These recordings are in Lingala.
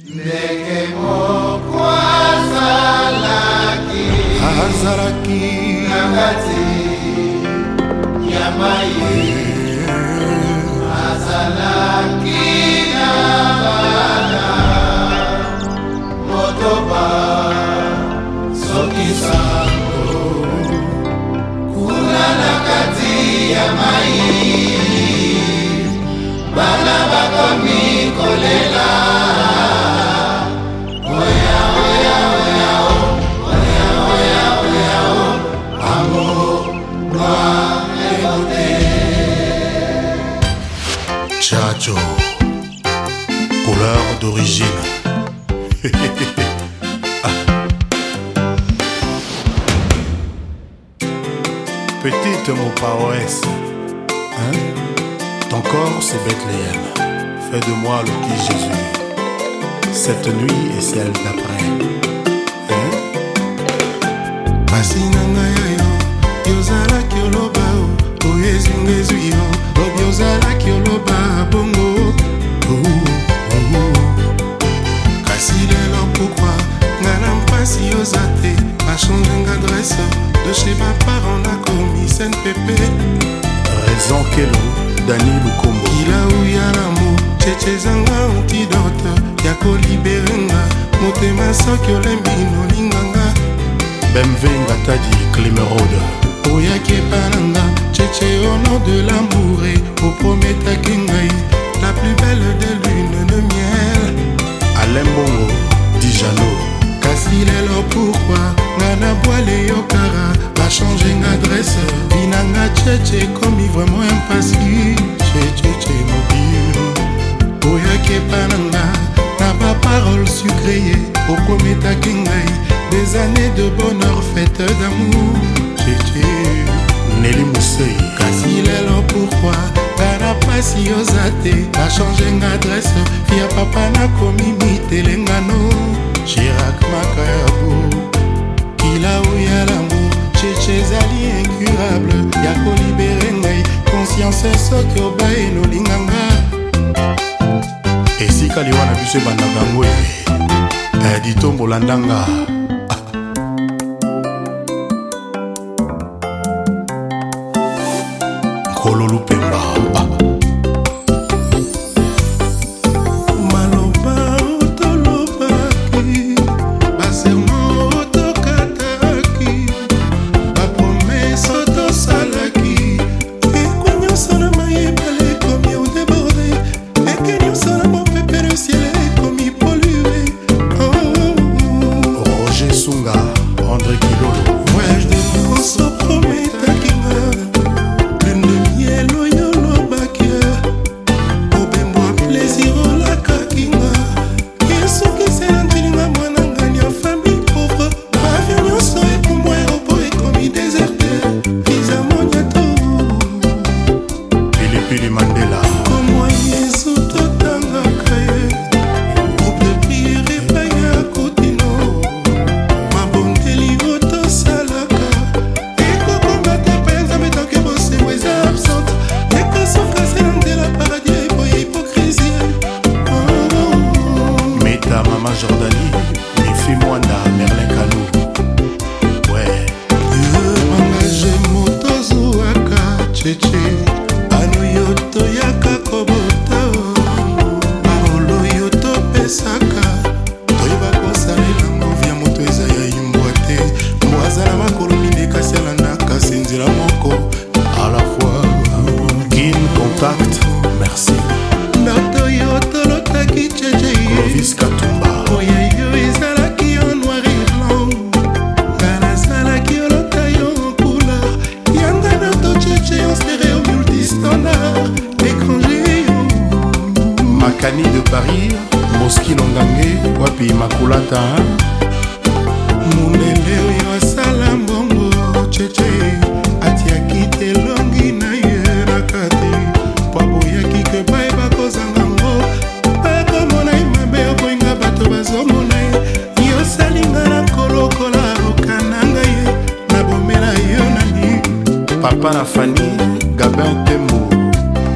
ndenge moko azalaki azalaki na kati ya mai azalaki couleur d'origine. Ah. Petite mon paroisse, hein? ton corps c'est Bethléem. Fais de moi le qui Jésus, cette nuit et celle d'après. Hein? de chez ma parent la commise npp raison kelo dani lukombo kila uya lamo cheche ezanga antidote ya koliberenga motema soki olembi nolinganga bemve ngatadi climerode oyaki epananga cheche ono de lamour e oprometaki ngai la plus belle de lune tche komi vraimen impasi tchetche mobile oyaki epa na nga na baparole sucreye okometaki ngai des années de bonheur fête d'amour tchetche neli mosei kasi lelo pourkui ngana mpasi oza te nachange nga adrese ya papa nakomi mitelengano chirak makayabo kila oya lamour cheche ezali incurable ya koli fiance soki obai nolinganga esika liwa na biso ebandaka ngoe eh, eh, ditombola ndanga Mwanda, Maman Jordanie, Mifi Mwanda, Merlin Kano. Ouais. Mangaje moto zuwaka cheche, anuyo toyaka kobota, parolo yo topesaka, toyeba kosalela movia moto eza ya yimbwa te, mbo azala makolo mine kasi alandaka se nzela moko, à la fois, kin contact. kani de paris moski nongange wapi makulata mondele asala mbongo cheche atiaki telongi na ye na kati po aboyaki ke pai bakozanga ngo bakomona ye mabe okoinga bato bazomona ye yosalinga na kolokola okananga ye nabomela yo nani papa na fani gabin tembo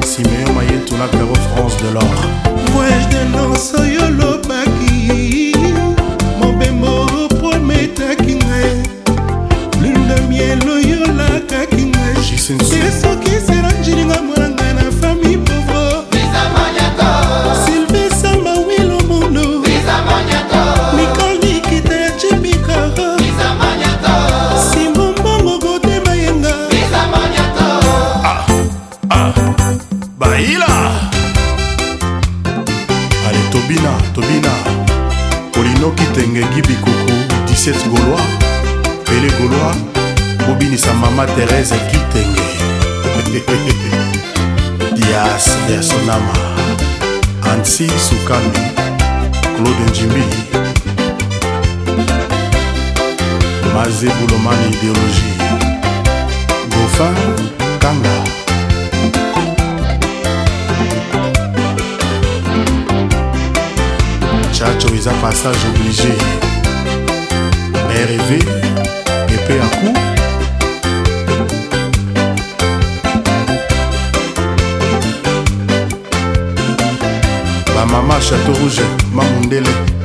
simeyo mayetu na karo lisette gaulois pele gaulois bobinisa mama therese kitenge dias yasonama ansi sukami claude njimbi mazebulomani idéologie gofin kanga chacho eza passage obligé rv epe aku bamama chateau rouge mamundele